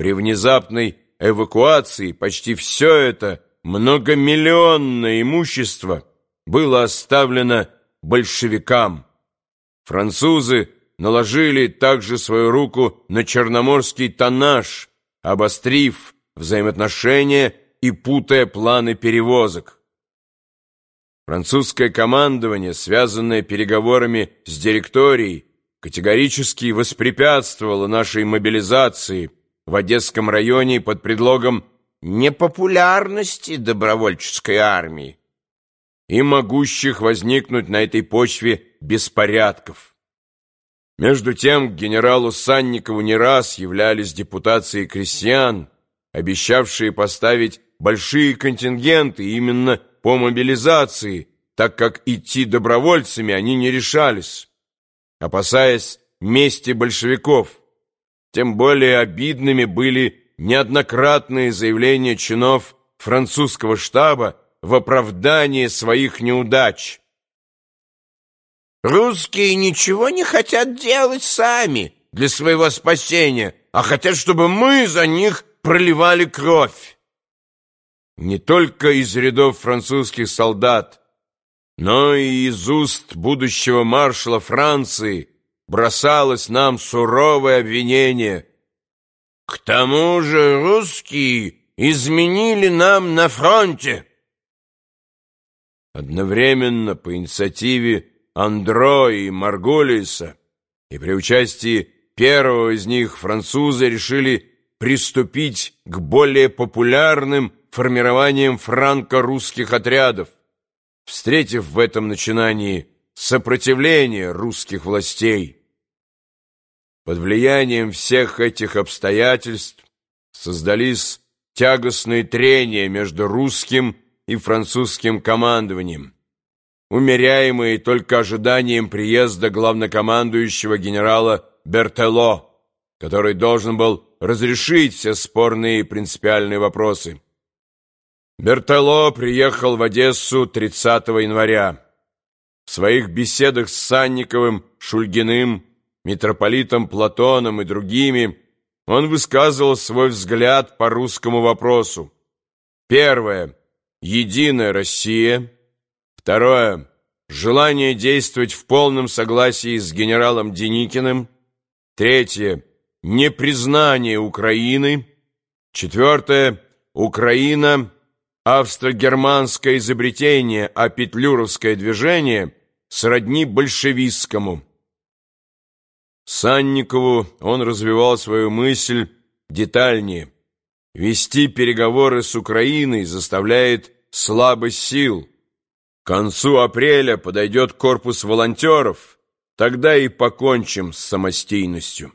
При внезапной эвакуации почти все это многомиллионное имущество было оставлено большевикам. Французы наложили также свою руку на черноморский тоннаж, обострив взаимоотношения и путая планы перевозок. Французское командование, связанное переговорами с директорией, категорически воспрепятствовало нашей мобилизации в Одесском районе под предлогом непопулярности добровольческой армии и могущих возникнуть на этой почве беспорядков. Между тем к генералу Санникову не раз являлись депутации крестьян, обещавшие поставить большие контингенты именно по мобилизации, так как идти добровольцами они не решались, опасаясь мести большевиков. Тем более обидными были неоднократные заявления чинов французского штаба в оправдании своих неудач. «Русские ничего не хотят делать сами для своего спасения, а хотят, чтобы мы за них проливали кровь». Не только из рядов французских солдат, но и из уст будущего маршала Франции бросалось нам суровое обвинение. К тому же русские изменили нам на фронте. Одновременно по инициативе Андро и Марголиса и при участии первого из них французы решили приступить к более популярным формированиям франко-русских отрядов, встретив в этом начинании сопротивление русских властей. Под влиянием всех этих обстоятельств создались тягостные трения между русским и французским командованием, умеряемые только ожиданием приезда главнокомандующего генерала Бертело, который должен был разрешить все спорные и принципиальные вопросы. Бертело приехал в Одессу 30 января. В своих беседах с Санниковым, Шульгиным, митрополитом Платоном и другими он высказывал свой взгляд по русскому вопросу. Первое. Единая Россия. Второе. Желание действовать в полном согласии с генералом Деникиным. Третье. Непризнание Украины. Четвертое. Украина. Австро-германское изобретение, а петлюровское движение сродни большевистскому. Санникову он развивал свою мысль детальнее. Вести переговоры с Украиной заставляет слабость сил. К концу апреля подойдет корпус волонтеров, тогда и покончим с самостийностью.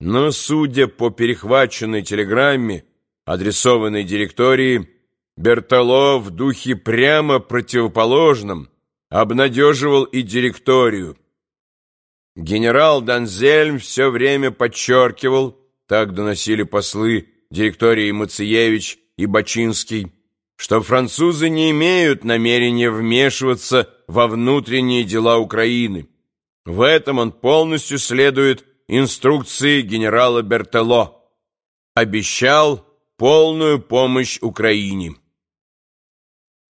Но, судя по перехваченной телеграмме, адресованной директории, Бертоло в духе прямо противоположном обнадеживал и директорию. Генерал Данзельм все время подчеркивал, так доносили послы директории Мациевич и Бачинский, что французы не имеют намерения вмешиваться во внутренние дела Украины. В этом он полностью следует инструкции генерала Бертело. Обещал полную помощь Украине.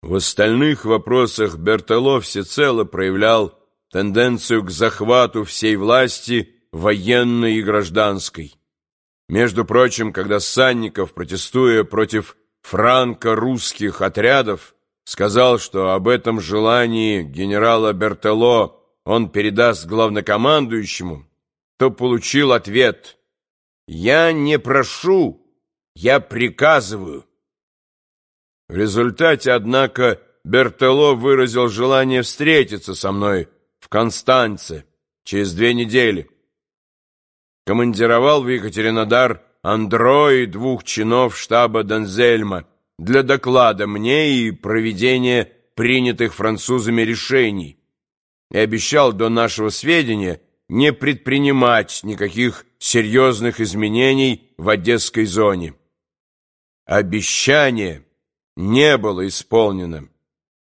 В остальных вопросах Бертело всецело проявлял тенденцию к захвату всей власти военной и гражданской. Между прочим, когда Санников, протестуя против франко-русских отрядов, сказал, что об этом желании генерала Бертело он передаст главнокомандующему, то получил ответ «Я не прошу, я приказываю». В результате, однако, Бертело выразил желание встретиться со мной Констанце через две недели. Командировал в Екатеринодар Андро и двух чинов штаба Донзельма для доклада мне и проведения принятых французами решений и обещал до нашего сведения не предпринимать никаких серьезных изменений в Одесской зоне. Обещание не было исполнено.